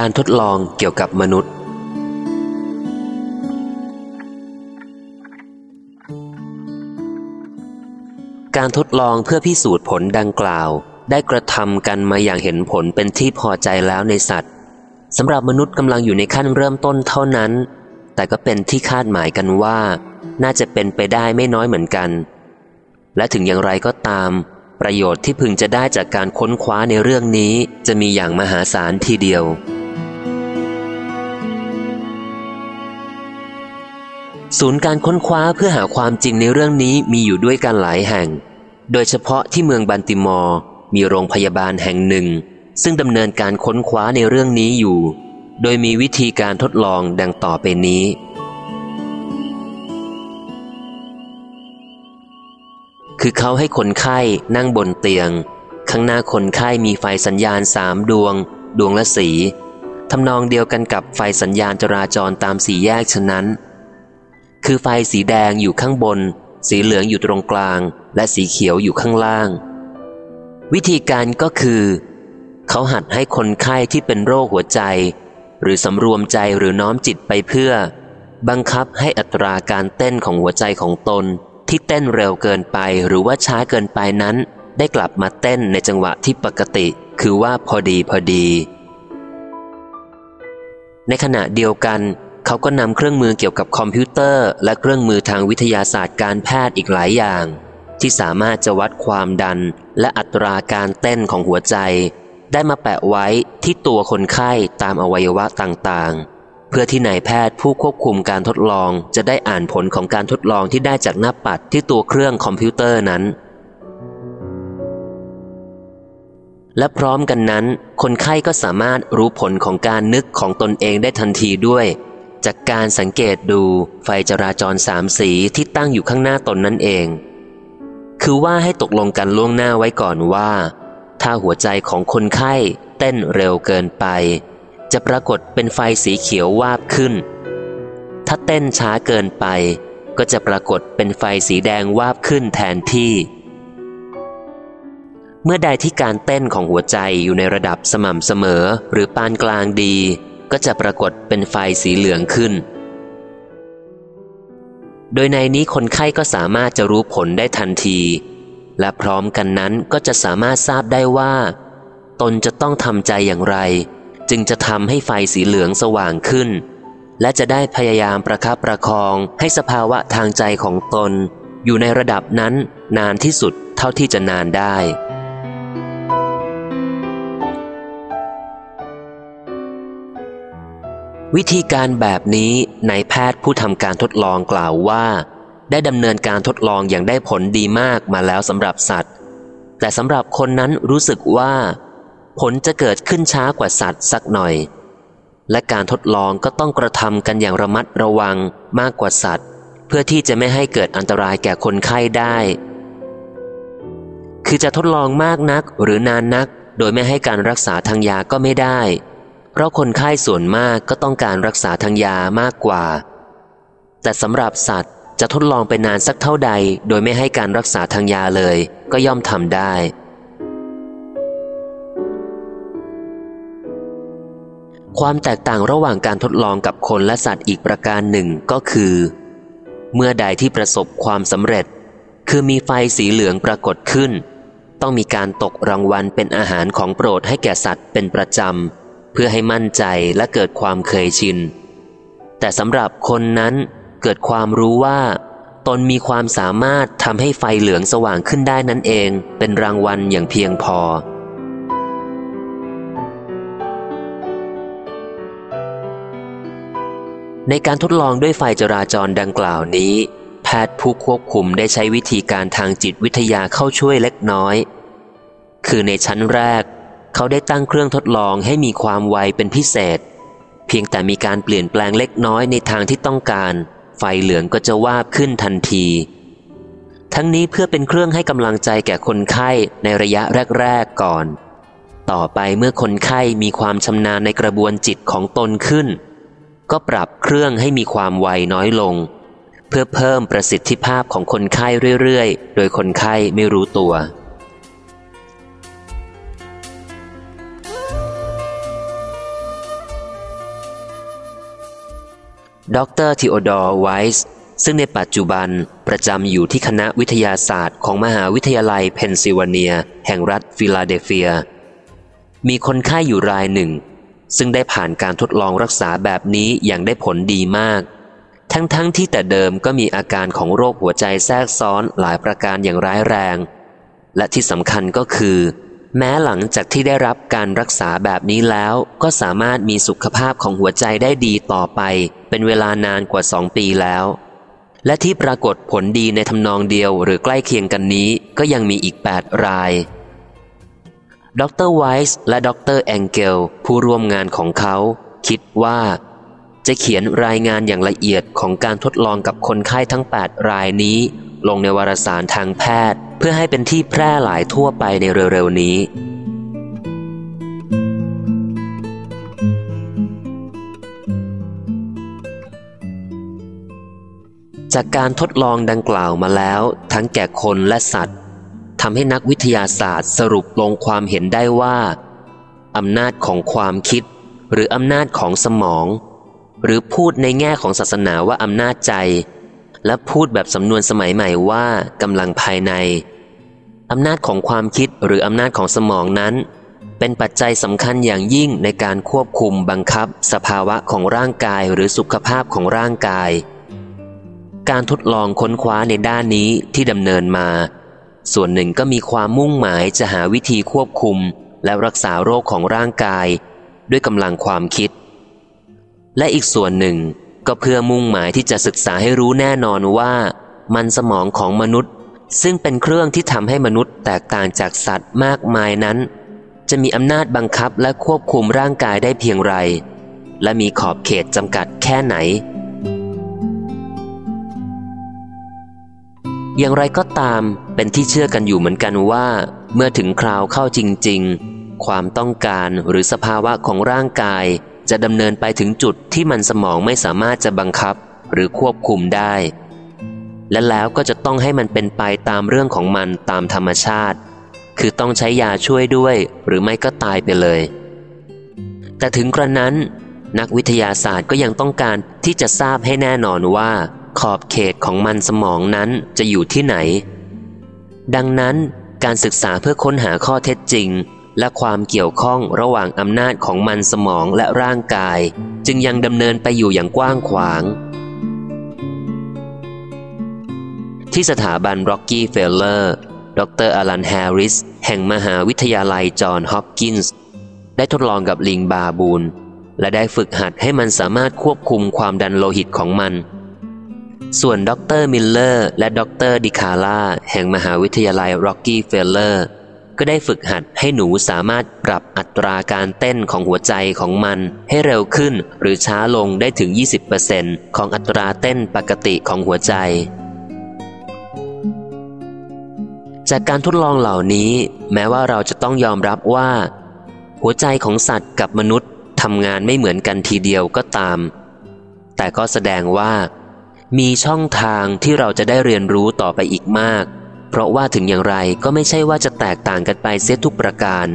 การทดลองเกี่ยวกับมนุษย์ การทดลองเพื่อพิสูจน์ผลดังกล่าว ได้กระทำกันมาอย่างเห็นผลเป็นที่พอใจแล้วในสัตว์สำหรับมนุษย์กำลังอยู่ในขั้นเริ่มต้นเท่านั้น แต่ก็เป็นที่คาดหมายกันว่า น่าจะเป็นไปได้ไม่น้อยเหมือนกัน และถึงอย่างไรก็ตาม ประโยชน์ที่พึงจะได้จากการค้นคว้าในเรื่องนี้จะมีอย่างมหาศาลทีเดียว ศูนย์การค้นคว้าเพื่อหาความจริงในเรื่องนี้มีอยู่ด้วยกันหลายแห่ง โดยเฉพาะที่เมืองบันติมอร์มีโรงพยาบาลแห่งหนึ่ง ซึ่งดำเนินการค้นคว้าในเรื่องนี้อยู่ โดยมีวิธีการทดลองดังต่อไปนี้ คือเขาให้คนไข้นั่งบนเตียง ข้างหน้าคนไข้มีไฟสัญญาณสามดวง ดวงละสีทำนองเดียวกันกับไฟสัญญาณจราจรตามสี่แยกฉะนั้น คือไฟสีแดงอยู่ข้างบน สีเหลืองอยู่ตรงกลาง และสีเขียวอยู่ข้างล่าง วิธีการก็คือ เขาหัดให้คนไข้ที่เป็นโรคหัวใจ หรือสำรวมใจหรือน้อมจิตไปเพื่อ บังคับให้อัตราการเต้นของหัวใจของตน ที่เต้นเร็วเกินไปหรือว่าช้าเกินไปนั้น ได้กลับมาเต้นในจังหวะที่ปกติ คือว่าพอดีพอดี ในขณะเดียวกัน เขาก็นำเครื่องมือเกี่ยวกับคอมพิวเตอร์ และเครื่องมือทางวิทยาศาสตร์การแพทย์อีกหลายอย่าง ที่สามารถจะวัดความดันและอัตราการเต้นของหัวใจ ได้มาแปะไว้ที่ตัวคนไข้ตามอวัยวะต่างๆ เพื่อที่นายแพทย์ผู้ควบคุมการทดลองจะได้อ่านผลของการทดลองที่ได้จากหน้าปัดที่ตัวเครื่องคอมพิวเตอร์นั้นและพร้อมกันนั้น คนไข้ก็สามารถรู้ผลของการนึกของตนเองได้ทันทีด้วย จากการสังเกตดูไฟจราจรสามสีที่ตั้งอยู่ข้างหน้าตนนั่นเอง คือว่าให้ตกลงกันล่วงหน้าไว้ก่อนว่า ถ้าหัวใจของคนไข้เต้นเร็วเกินไป จะปรากฏเป็นไฟสีเขียววาบขึ้น ถ้าเต้นช้าเกินไป ก็จะปรากฏเป็นไฟสีแดงวาบขึ้นแทนที่ เมื่อใดที่การเต้นของหัวใจอยู่ในระดับสม่ำเสมอหรือปานกลางดี ก็จะปรากฏเป็นไฟสีเหลืองขึ้น โดยในนี้คนไข้ก็สามารถจะรู้ผลได้ทันที และพร้อมกันนั้นก็จะสามารถทราบได้ว่า ตนจะต้องทำใจอย่างไร จึงจะทำให้ไฟสีเหลืองสว่างขึ้น และจะได้พยายามประคับประคองให้สภาวะทางใจของตน อยู่ในระดับนั้นนานที่สุดเท่าที่จะนานได้ วิธีการแบบนี้นายแพทย์ผู้ทำการทดลองกล่าวว่า ได้ดำเนินการทดลองอย่างได้ผลดีมากมาแล้วสำหรับสัตว์ แต่สำหรับคนนั้นรู้สึกว่า ผลจะเกิดขึ้นช้ากว่าสัตว์สักหน่อย และการทดลองก็ต้องกระทำกันอย่างระมัดระวังมากกว่าสัตว์ เพื่อที่จะไม่ให้เกิดอันตรายแก่คนไข้ได้ คือจะทดลองมากนักหรือนานนัก โดยไม่ให้การรักษาทางยาก็ไม่ได้ เพราะคนไข้ส่วนมากก็ต้องการรักษาทางยามากกว่า แต่สำหรับสัตว์จะทดลองไปนานสักเท่าใด โดยไม่ให้การรักษาทางยาเลย ก็ย่อมทำได้ ความแตกต่างระหว่างการทดลองกับคนและสัตว์อีกประการหนึ่งก็คือ เมื่อใดที่ประสบความสำเร็จ คือมีไฟสีเหลืองปรากฏขึ้น ต้องมีการตกรางวัลเป็นอาหารของโปรดให้แก่สัตว์เป็นประจำ เพื่อให้มั่นใจและเกิดความเคยชิน แต่สำหรับคนนั้นเกิดความรู้ว่า ตนมีความสามารถทำให้ไฟเหลืองสว่างขึ้นได้นั่นเองเป็นรางวัลอย่างเพียงพอ ในการทดลองด้วยไฟจราจรดังกล่าวนี้ แพทย์ผู้ควบคุมได้ใช้วิธีการทางจิตวิทยาเข้าช่วยเล็กน้อย คือในชั้นแรก เขาได้ตั้งเครื่องทดลองให้มีความไวเป็นพิเศษ เพียงแต่มีการเปลี่ยนแปลงเล็กน้อยในทางที่ต้องการ ไฟเหลืองก็จะวาบขึ้นทันที ทั้งนี้เพื่อเป็นเครื่องให้กำลังใจแก่คนไข้ในระยะแรก ๆ ก่อน ต่อไปเมื่อคนไข้มีความชำนาญในกระบวนจิตของตนขึ้น ก็ปรับเครื่องให้มีความไวน้อยลง เพื่อเพิ่มประสิทธิภาพของคนไข้เรื่อย ๆ โดยคนไข้ไม่รู้ตัว ดรทิโอดอร์ไวส์ซึ่งในปัจจุบันประจำอยู่ที่คณะวิทยาศาสตร์ของมหาวิทยาลัยเพนซิลเวเนีย แห่งรัฐฟิลาเดลเฟีย มีคนไข้อยู่รายหนึ่ง ซึ่งได้ผ่านการทดลองรักษาแบบนี้อย่างได้ผลดีมาก ทั้งๆทที่แต่เดิมก็มีอาการของโรคหัวใจแทรกซ้อนหลายประการอย่างร้ายแรง และที่สำคัญก็คือ แม้หลังจากที่ได้รับการรักษาแบบนี้แล้ว ก็สามารถมีสุขภาพของหัวใจได้ดีต่อไป เป็นเวลานานกว่าสองปีแล้ว และที่ปรากฏผลดีในทำนองเดียวหรือใกล้เคียงกันนี้ก็ยังมีอีก 8 ราย ดรไวส์และดรแองเกลผู้ร่วมงานของเขา คิดว่า จะเขียนรายงานอย่างละเอียดของการทดลองกับคนไข้ทั้ง 8 รายนี้ ลงในวารสารทางแพทย์ พื่อให้เป็นที่แพร่หลายทั่วไปในเร็วๆนี้ จากการทดลองดังกล่าวมาแล้ว ทั้งแก่คนและสัตว์ทำให้นักวิทยาศาสตร์สรุปลงความเห็นได้ว่าอำนาจของความคิด หรืออำนาจของสมอง หรือพูดในแง่ของศาสนาว่าอำนาจใจและพูดแบบสำนวนสมัยใหม่ว่ากำลังภายใน อำนาจของความคิดหรืออำนาจของสมองนั้น เป็นปัจจัยสำคัญอย่างยิ่งในการควบคุมบังคับ สภาวะของร่างกายหรือสุขภาพของร่างกาย การทดลองค้นคว้าในด้านนี้ที่ดำเนินมา ส่วนหนึ่งก็มีความมุ่งหมายจะหาวิธีควบคุม และรักษาโรคของร่างกาย ด้วยกำลังความคิด และอีกส่วนหนึ่งก็เพื่อมุ่งหมายที่จะศึกษาให้รู้แน่นอนว่า มันสมองของมนุษย์ ซึ่งเป็นเครื่องที่ทำให้มนุษย์แตกต่างจากสัตว์มากมายนั้น จะมีอำนาจบังคับและควบคุมร่างกายได้เพียงไร และมีขอบเขตจำกัดแค่ไหน อย่างไรก็ตามเป็นที่เชื่อกันอยู่เหมือนกันว่า เมื่อถึงคราวเข้าจริง ๆ ความต้องการหรือสภาวะของร่างกายจะดำเนินไปถึงจุดที่มันสมองไม่สามารถจะบังคับหรือควบคุมได้ และแล้วก็จะต้องให้มันเป็นไปตามเรื่องของมันตามธรรมชาติ คือต้องใช้ยาช่วยด้วย หรือไม่ก็ตายไปเลย แต่ถึงกระนั้น นักวิทยาศาสตร์ก็ยังต้องการที่จะทราบให้แน่นอนว่า ขอบเขตของมันสมองนั้นจะอยู่ที่ไหน ดังนั้นการศึกษาเพื่อค้นหาข้อเท็จจริง และความเกี่ยวข้องระหว่างอำนาจของมันสมองและร่างกาย จึงยังดำเนินไปอยู่อย่างกว้างขวาง ที่สถาบันร็อกกี้เฟลเลอร์ ดรอลันแฮร์ริส แห่งมหาวิทยาลัยจอห์นฮอปกินส์ ได้ทดลองกับลิงบาบูน และได้ฝึกหัดให้มันสามารถควบคุมความดันโลหิตของมัน ส่วนดรมิลเลอร์และดรดิคาร่าแห่งมหาวิทยาลัยร็อกกี้เฟลเลอร์ก็ได้ฝึกหัดให้หนูสามารถปรับอัตราการเต้นของหัวใจของมันให้เร็วขึ้นหรือช้าลงได้ถึง 20%ของอัตราเต้นปกติของหัวใจ จากการทดลองเหล่านี้ แม้ว่าเราจะต้องยอมรับว่า หัวใจของสัตว์กับมนุษย์ทำงานไม่เหมือนกันทีเดียวก็ตาม แต่ก็แสดงว่า มีช่องทางที่เราจะได้เรียนรู้ต่อไปอีกมาก เพราะว่าถึงอย่างไรก็ไม่ใช่ว่าจะแตกต่างกันไปเสียทุกประการ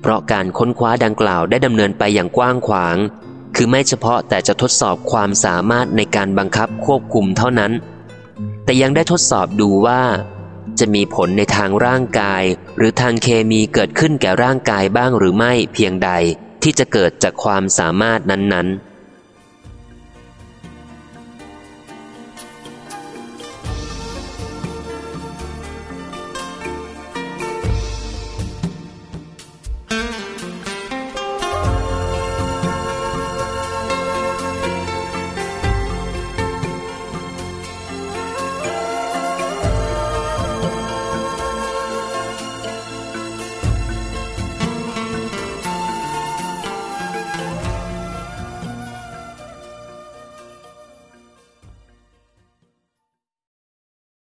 เพราะการค้นคว้าดังกล่าวได้ดำเนินไปอย่างกว้างขวาง คือไม่เฉพาะแต่จะทดสอบความสามารถในการบังคับควบคุมเท่านั้น แต่ยังได้ทดสอบดูว่า จะมีผลในทางร่างกาย หรือทางเคมีเกิดขึ้นแก่ร่างกายบ้างหรือไม่เพียงใดที่จะเกิดจากความสามารถนั้นๆ